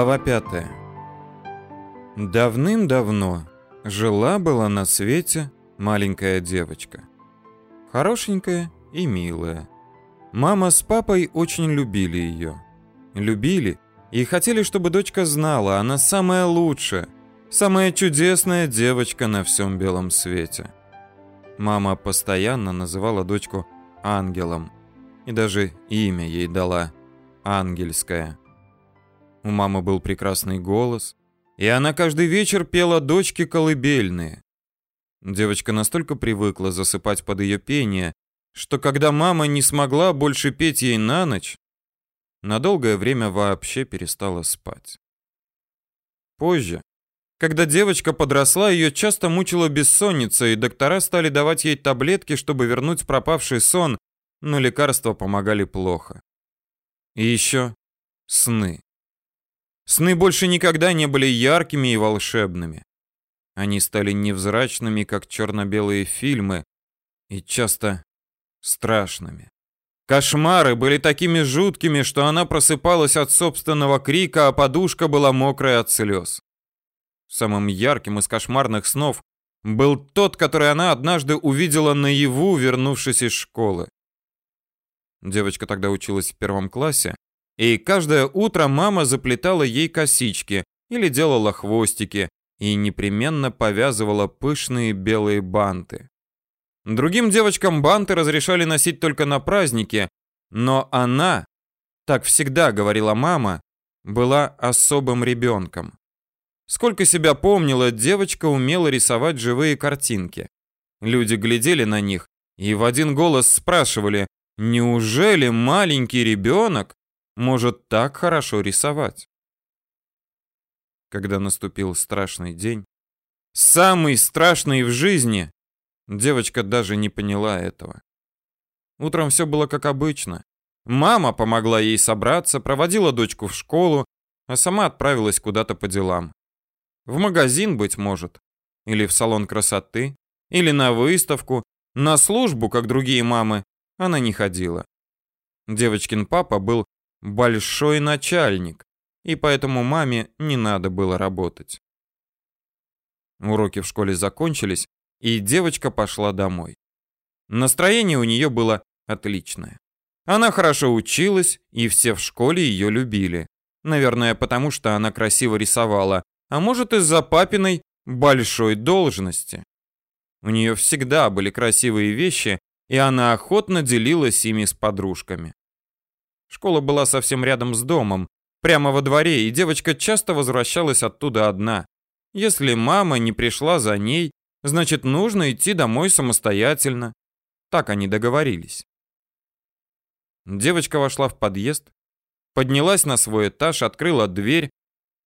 Глава 5. Давным-давно жила-была на свете маленькая девочка. Хорошенькая и милая. Мама с папой очень любили ее. Любили и хотели, чтобы дочка знала, она самая лучшая, самая чудесная девочка на всем белом свете. Мама постоянно называла дочку ангелом и даже имя ей дала ангельское. У мамы был прекрасный голос, и она каждый вечер пела дочке колыбельные. Девочка настолько привыкла засыпать под ее пение, что когда мама не смогла больше петь ей на ночь, на долгое время вообще перестала спать. Позже, когда девочка подросла, ее часто мучила бессонница, и доктора стали давать ей таблетки, чтобы вернуть пропавший сон, но лекарства помогали плохо. И еще сны. Сны больше никогда не были яркими и волшебными. Они стали невзрачными, как черно-белые фильмы, и часто страшными. Кошмары были такими жуткими, что она просыпалась от собственного крика, а подушка была мокрая от слез. Самым ярким из кошмарных снов был тот, который она однажды увидела наяву, вернувшись из школы. Девочка тогда училась в первом классе, и каждое утро мама заплетала ей косички или делала хвостики и непременно повязывала пышные белые банты. Другим девочкам банты разрешали носить только на праздники, но она, так всегда говорила мама, была особым ребенком. Сколько себя помнила, девочка умела рисовать живые картинки. Люди глядели на них и в один голос спрашивали, неужели маленький ребенок может так хорошо рисовать. Когда наступил страшный день, самый страшный в жизни, девочка даже не поняла этого. Утром все было как обычно. Мама помогла ей собраться, проводила дочку в школу, а сама отправилась куда-то по делам. В магазин, быть может, или в салон красоты, или на выставку, на службу, как другие мамы, она не ходила. Девочкин папа был большой начальник, и поэтому маме не надо было работать. Уроки в школе закончились, и девочка пошла домой. Настроение у нее было отличное. Она хорошо училась, и все в школе ее любили. Наверное, потому что она красиво рисовала, а может из-за папиной большой должности. У нее всегда были красивые вещи, и она охотно делилась ими с подружками. Школа была совсем рядом с домом, прямо во дворе, и девочка часто возвращалась оттуда одна. Если мама не пришла за ней, значит, нужно идти домой самостоятельно. Так они договорились. Девочка вошла в подъезд, поднялась на свой этаж, открыла дверь.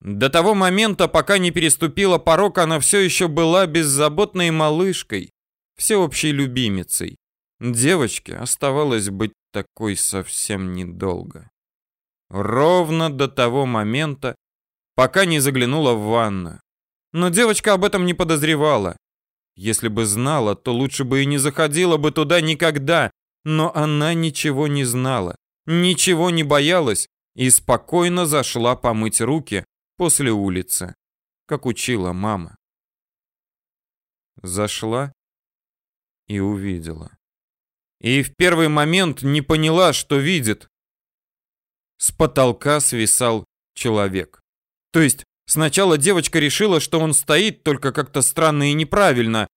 До того момента, пока не переступила порог, она все еще была беззаботной малышкой, всеобщей любимицей. Девочке оставалось быть такой совсем недолго. Ровно до того момента, пока не заглянула в ванную. Но девочка об этом не подозревала. Если бы знала, то лучше бы и не заходила бы туда никогда. Но она ничего не знала, ничего не боялась и спокойно зашла помыть руки после улицы, как учила мама. Зашла и увидела и в первый момент не поняла, что видит. С потолка свисал человек. То есть сначала девочка решила, что он стоит только как-то странно и неправильно,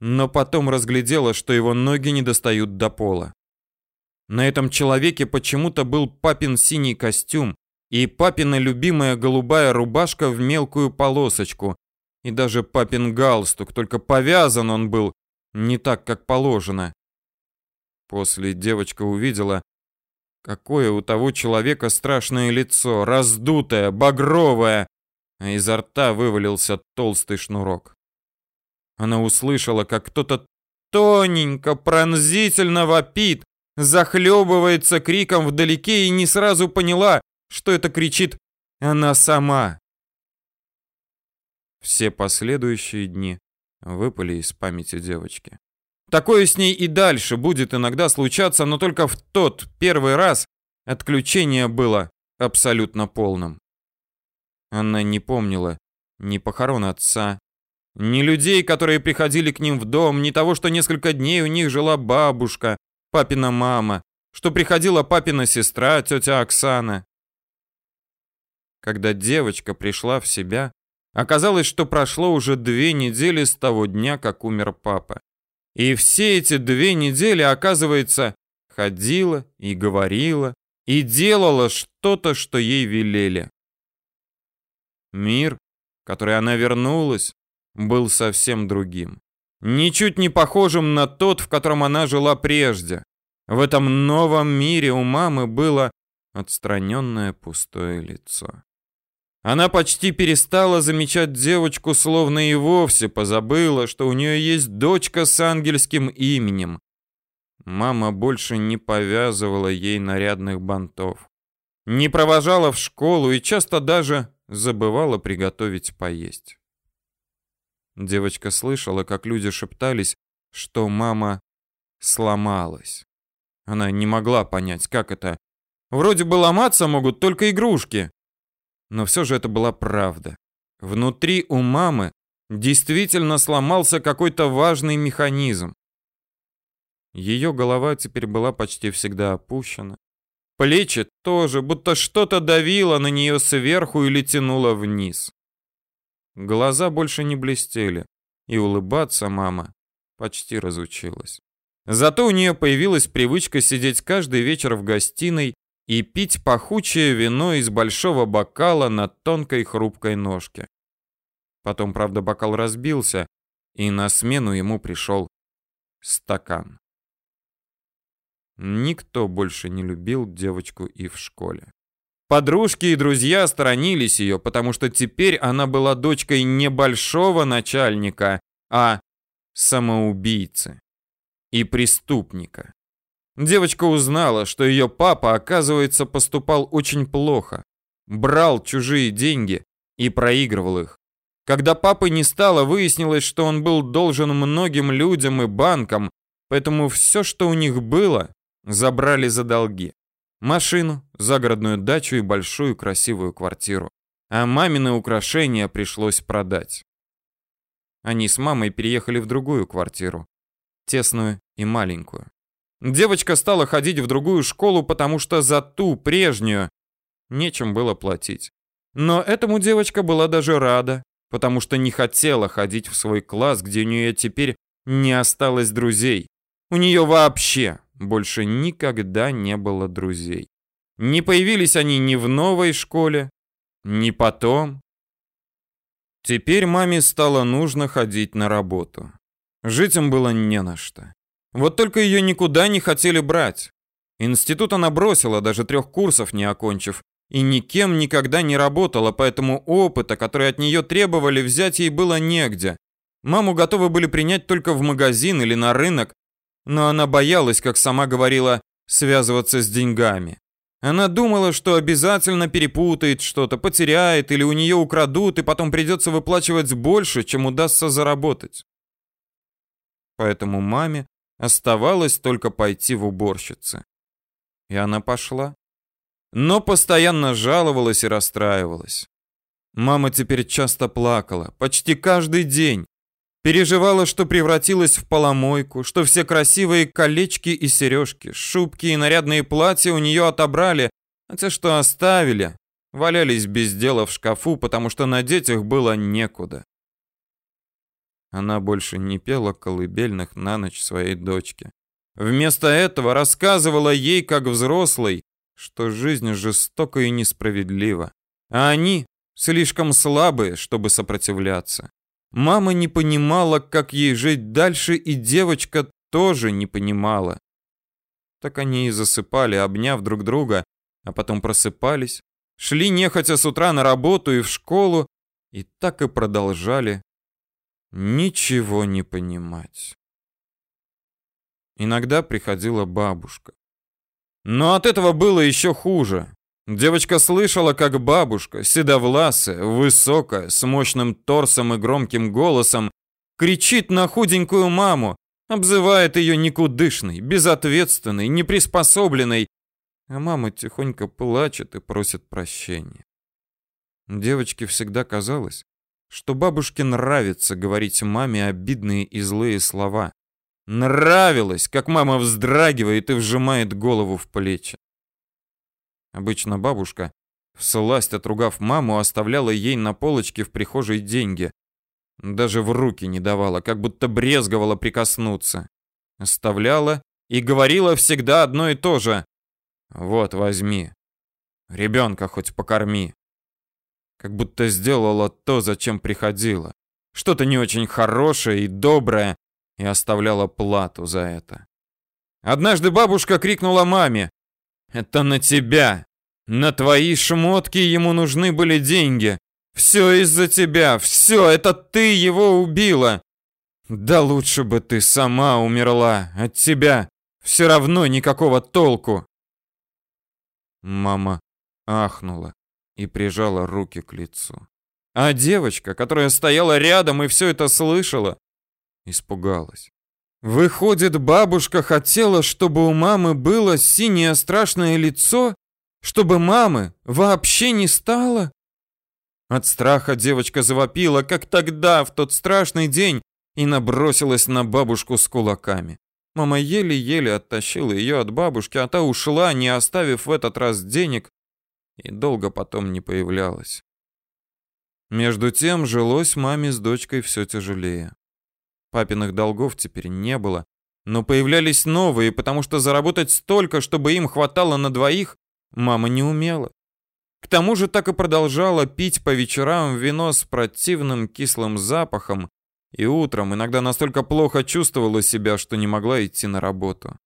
но потом разглядела, что его ноги не достают до пола. На этом человеке почему-то был папин синий костюм и папина любимая голубая рубашка в мелкую полосочку, и даже папин галстук, только повязан он был не так, как положено. После девочка увидела, какое у того человека страшное лицо, раздутое, багровое, а изо рта вывалился толстый шнурок. Она услышала, как кто-то тоненько, пронзительно вопит, захлебывается криком вдалеке и не сразу поняла, что это кричит она сама. Все последующие дни выпали из памяти девочки. Такое с ней и дальше будет иногда случаться, но только в тот первый раз отключение было абсолютно полным. Она не помнила ни похорон отца, ни людей, которые приходили к ним в дом, ни того, что несколько дней у них жила бабушка, папина мама, что приходила папина сестра, тетя Оксана. Когда девочка пришла в себя, оказалось, что прошло уже две недели с того дня, как умер папа. И все эти две недели, оказывается, ходила и говорила, и делала что-то, что ей велели. Мир, в который она вернулась, был совсем другим. Ничуть не похожим на тот, в котором она жила прежде. В этом новом мире у мамы было отстраненное пустое лицо. Она почти перестала замечать девочку, словно и вовсе позабыла, что у нее есть дочка с ангельским именем. Мама больше не повязывала ей нарядных бантов, не провожала в школу и часто даже забывала приготовить поесть. Девочка слышала, как люди шептались, что мама сломалась. Она не могла понять, как это. Вроде бы ломаться могут только игрушки. Но все же это была правда. Внутри у мамы действительно сломался какой-то важный механизм. Ее голова теперь была почти всегда опущена. Плечи тоже, будто что-то давило на нее сверху или тянуло вниз. Глаза больше не блестели, и улыбаться мама почти разучилась. Зато у нее появилась привычка сидеть каждый вечер в гостиной и пить пахучее вино из большого бокала на тонкой хрупкой ножке. Потом, правда, бокал разбился, и на смену ему пришел стакан. Никто больше не любил девочку и в школе. Подружки и друзья сторонились ее, потому что теперь она была дочкой не большого начальника, а самоубийцы и преступника. Девочка узнала, что ее папа, оказывается, поступал очень плохо. Брал чужие деньги и проигрывал их. Когда папы не стало, выяснилось, что он был должен многим людям и банкам, поэтому все, что у них было, забрали за долги. Машину, загородную дачу и большую красивую квартиру. А мамины украшения пришлось продать. Они с мамой переехали в другую квартиру. Тесную и маленькую. Девочка стала ходить в другую школу, потому что за ту прежнюю нечем было платить. Но этому девочка была даже рада, потому что не хотела ходить в свой класс, где у нее теперь не осталось друзей. У нее вообще больше никогда не было друзей. Не появились они ни в новой школе, ни потом. Теперь маме стало нужно ходить на работу. Жить им было не на что. Вот только ее никуда не хотели брать. Институт она бросила, даже трех курсов не окончив, и никем никогда не работала, поэтому опыта, который от нее требовали, взять ей было негде. Маму готовы были принять только в магазин или на рынок, но она боялась, как сама говорила, связываться с деньгами. Она думала, что обязательно перепутает что-то, потеряет или у нее украдут, и потом придется выплачивать больше, чем удастся заработать. Поэтому маме Оставалось только пойти в уборщицы. И она пошла. Но постоянно жаловалась и расстраивалась. Мама теперь часто плакала, почти каждый день. Переживала, что превратилась в поломойку, что все красивые колечки и сережки, шубки и нарядные платья у нее отобрали, а те, что оставили, валялись без дела в шкафу, потому что надеть их было некуда. Она больше не пела колыбельных на ночь своей дочке. Вместо этого рассказывала ей, как взрослой, что жизнь жестока и несправедлива, а они слишком слабые, чтобы сопротивляться. Мама не понимала, как ей жить дальше, и девочка тоже не понимала. Так они и засыпали, обняв друг друга, а потом просыпались, шли нехотя с утра на работу и в школу, и так и продолжали ничего не понимать. Иногда приходила бабушка. Но от этого было еще хуже. Девочка слышала, как бабушка, седовласая, высокая, с мощным торсом и громким голосом, кричит на худенькую маму, обзывает ее никудышной, безответственной, неприспособленной, а мама тихонько плачет и просит прощения. Девочке всегда казалось, что бабушке нравится говорить маме обидные и злые слова. Нравилось, как мама вздрагивает и вжимает голову в плечи. Обычно бабушка, всласть отругав маму, оставляла ей на полочке в прихожей деньги. Даже в руки не давала, как будто брезговала прикоснуться. Оставляла и говорила всегда одно и то же. «Вот, возьми. Ребенка хоть покорми». Как будто сделала то, зачем приходила. Что-то не очень хорошее и доброе, и оставляла плату за это. Однажды бабушка крикнула маме. «Это на тебя! На твои шмотки ему нужны были деньги! Все из-за тебя! Все! Это ты его убила! Да лучше бы ты сама умерла! От тебя все равно никакого толку!» Мама ахнула и прижала руки к лицу. А девочка, которая стояла рядом и все это слышала, испугалась. Выходит, бабушка хотела, чтобы у мамы было синее страшное лицо, чтобы мамы вообще не стало? От страха девочка завопила, как тогда, в тот страшный день, и набросилась на бабушку с кулаками. Мама еле-еле оттащила ее от бабушки, а та ушла, не оставив в этот раз денег, и долго потом не появлялась. Между тем жилось маме с дочкой все тяжелее. Папиных долгов теперь не было, но появлялись новые, потому что заработать столько, чтобы им хватало на двоих, мама не умела. К тому же так и продолжала пить по вечерам вино с противным кислым запахом, и утром иногда настолько плохо чувствовала себя, что не могла идти на работу.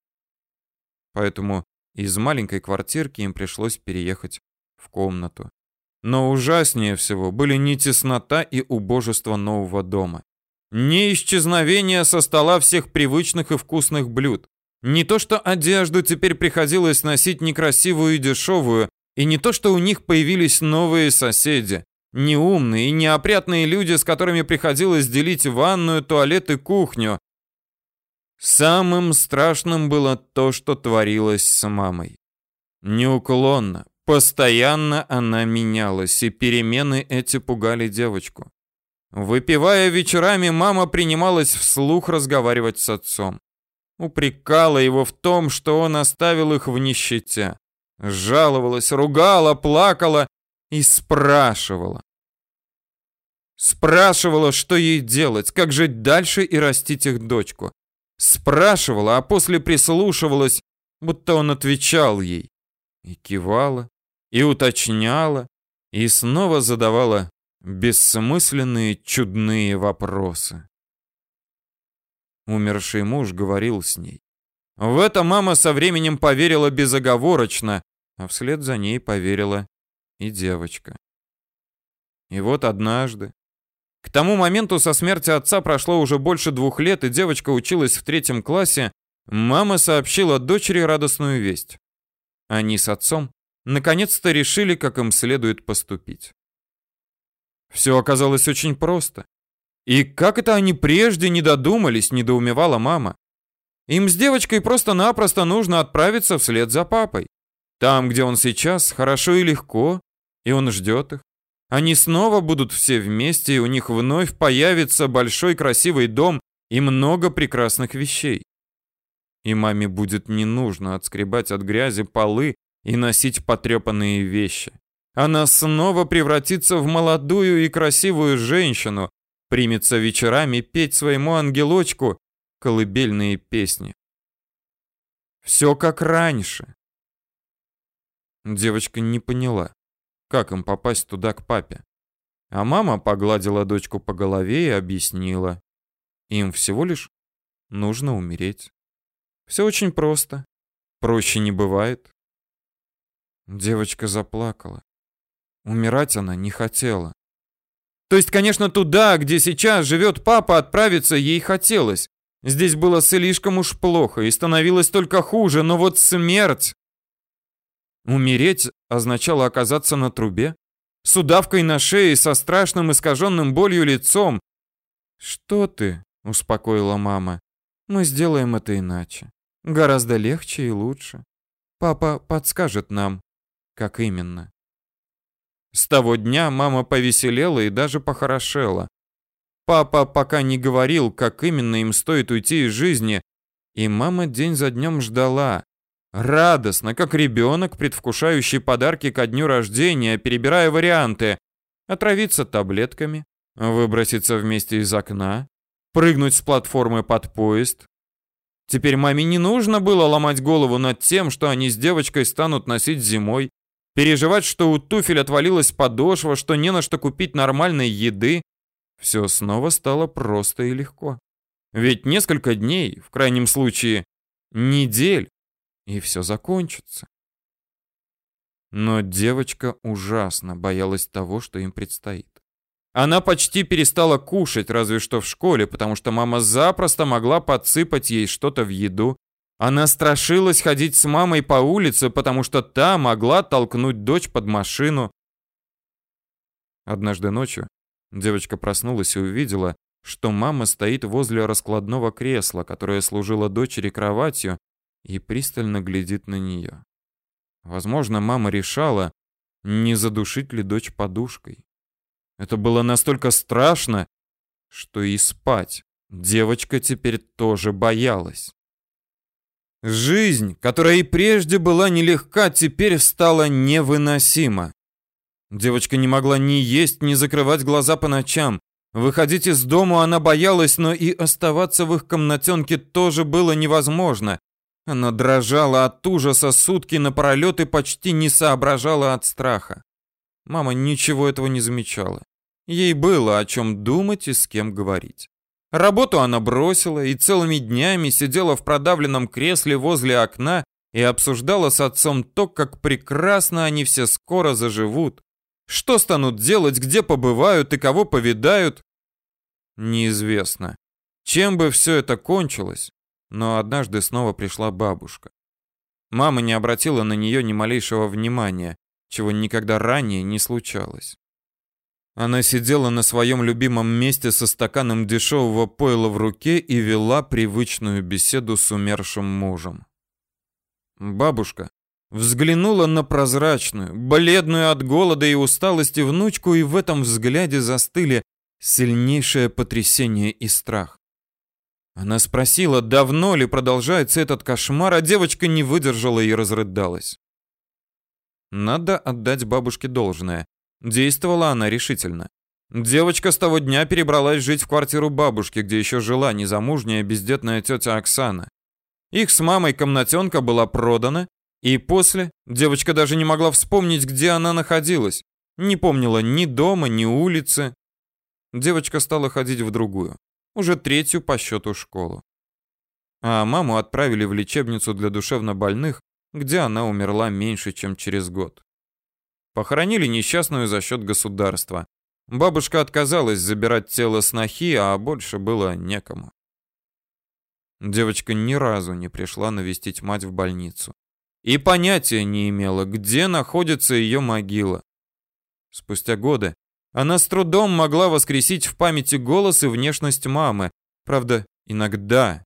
Поэтому из маленькой квартирки им пришлось переехать в комнату. Но ужаснее всего были не теснота и убожество нового дома. Не исчезновение со стола всех привычных и вкусных блюд. Не то, что одежду теперь приходилось носить некрасивую и дешевую, и не то, что у них появились новые соседи. Неумные и неопрятные люди, с которыми приходилось делить ванную, туалет и кухню. Самым страшным было то, что творилось с мамой. Неуклонно, постоянно она менялась, и перемены эти пугали девочку. Выпивая вечерами, мама принималась вслух разговаривать с отцом. Упрекала его в том, что он оставил их в нищете. Жаловалась, ругала, плакала и спрашивала. Спрашивала, что ей делать, как жить дальше и растить их дочку. Спрашивала, а после прислушивалась, будто он отвечал ей. И кивала, и уточняла, и снова задавала бессмысленные чудные вопросы. Умерший муж говорил с ней. В это мама со временем поверила безоговорочно, а вслед за ней поверила и девочка. И вот однажды, к тому моменту со смерти отца прошло уже больше двух лет, и девочка училась в третьем классе, мама сообщила дочери радостную весть. Они с отцом наконец-то решили, как им следует поступить. Все оказалось очень просто. И как это они прежде не додумались, недоумевала мама. Им с девочкой просто-напросто нужно отправиться вслед за папой. Там, где он сейчас, хорошо и легко, и он ждет их. Они снова будут все вместе, и у них вновь появится большой красивый дом и много прекрасных вещей. И маме будет не нужно отскребать от грязи полы и носить потрепанные вещи. Она снова превратится в молодую и красивую женщину, примется вечерами петь своему ангелочку колыбельные песни. Все как раньше. Девочка не поняла, как им попасть туда к папе. А мама погладила дочку по голове и объяснила. Им всего лишь нужно умереть. Все очень просто. Проще не бывает. Девочка заплакала. Умирать она не хотела. То есть, конечно, туда, где сейчас живет папа, отправиться ей хотелось. Здесь было слишком уж плохо и становилось только хуже, но вот смерть... Умереть означало оказаться на трубе, с удавкой на шее, со страшным искаженным болью лицом. «Что ты?» — успокоила мама. «Мы сделаем это иначе. Гораздо легче и лучше. Папа подскажет нам, как именно». С того дня мама повеселела и даже похорошела. Папа пока не говорил, как именно им стоит уйти из жизни, и мама день за днем ждала. Радостно, как ребенок, предвкушающий подарки ко дню рождения, перебирая варианты. Отравиться таблетками, выброситься вместе из окна, прыгнуть с платформы под поезд. Теперь маме не нужно было ломать голову над тем, что они с девочкой станут носить зимой, переживать, что у туфель отвалилась подошва, что не на что купить нормальной еды. Все снова стало просто и легко. Ведь несколько дней, в крайнем случае, недель, и все закончится. Но девочка ужасно боялась того, что им предстоит. Она почти перестала кушать, разве что в школе, потому что мама запросто могла подсыпать ей что-то в еду. Она страшилась ходить с мамой по улице, потому что та могла толкнуть дочь под машину. Однажды ночью девочка проснулась и увидела, что мама стоит возле раскладного кресла, которое служило дочери кроватью, и пристально глядит на нее. Возможно, мама решала, не задушить ли дочь подушкой. Это было настолько страшно, что и спать девочка теперь тоже боялась. Жизнь, которая и прежде была нелегка, теперь стала невыносима. Девочка не могла ни есть, ни закрывать глаза по ночам. Выходить из дома она боялась, но и оставаться в их комнатенке тоже было невозможно. Она дрожала от ужаса сутки напролет и почти не соображала от страха. Мама ничего этого не замечала. Ей было о чем думать и с кем говорить. Работу она бросила и целыми днями сидела в продавленном кресле возле окна и обсуждала с отцом то, как прекрасно они все скоро заживут. Что станут делать, где побывают и кого повидают? Неизвестно. Чем бы все это кончилось, но однажды снова пришла бабушка. Мама не обратила на нее ни малейшего внимания, чего никогда ранее не случалось. Она сидела на своем любимом месте со стаканом дешевого пойла в руке и вела привычную беседу с умершим мужем. Бабушка взглянула на прозрачную, бледную от голода и усталости внучку, и в этом взгляде застыли сильнейшее потрясение и страх. Она спросила, давно ли продолжается этот кошмар, а девочка не выдержала и разрыдалась. Надо отдать бабушке должное. Действовала она решительно. Девочка с того дня перебралась жить в квартиру бабушки, где еще жила незамужняя бездетная тетя Оксана. Их с мамой комнатенка была продана, и после девочка даже не могла вспомнить, где она находилась. Не помнила ни дома, ни улицы. Девочка стала ходить в другую, уже третью по счету школу. А маму отправили в лечебницу для душевнобольных, где она умерла меньше, чем через год. Похоронили несчастную за счет государства. Бабушка отказалась забирать тело снохи, а больше было некому. Девочка ни разу не пришла навестить мать в больницу. И понятия не имела, где находится ее могила. Спустя годы она с трудом могла воскресить в памяти голос и внешность мамы. Правда, иногда,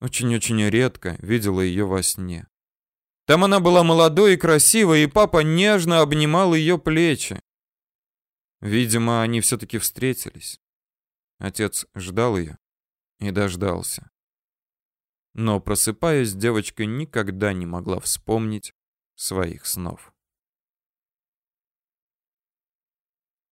очень-очень редко, видела ее во сне. Там она была молодой и красивой, и папа нежно обнимал ее плечи. Видимо, они все-таки встретились. Отец ждал ее и дождался. Но, просыпаясь, девочка никогда не могла вспомнить своих снов.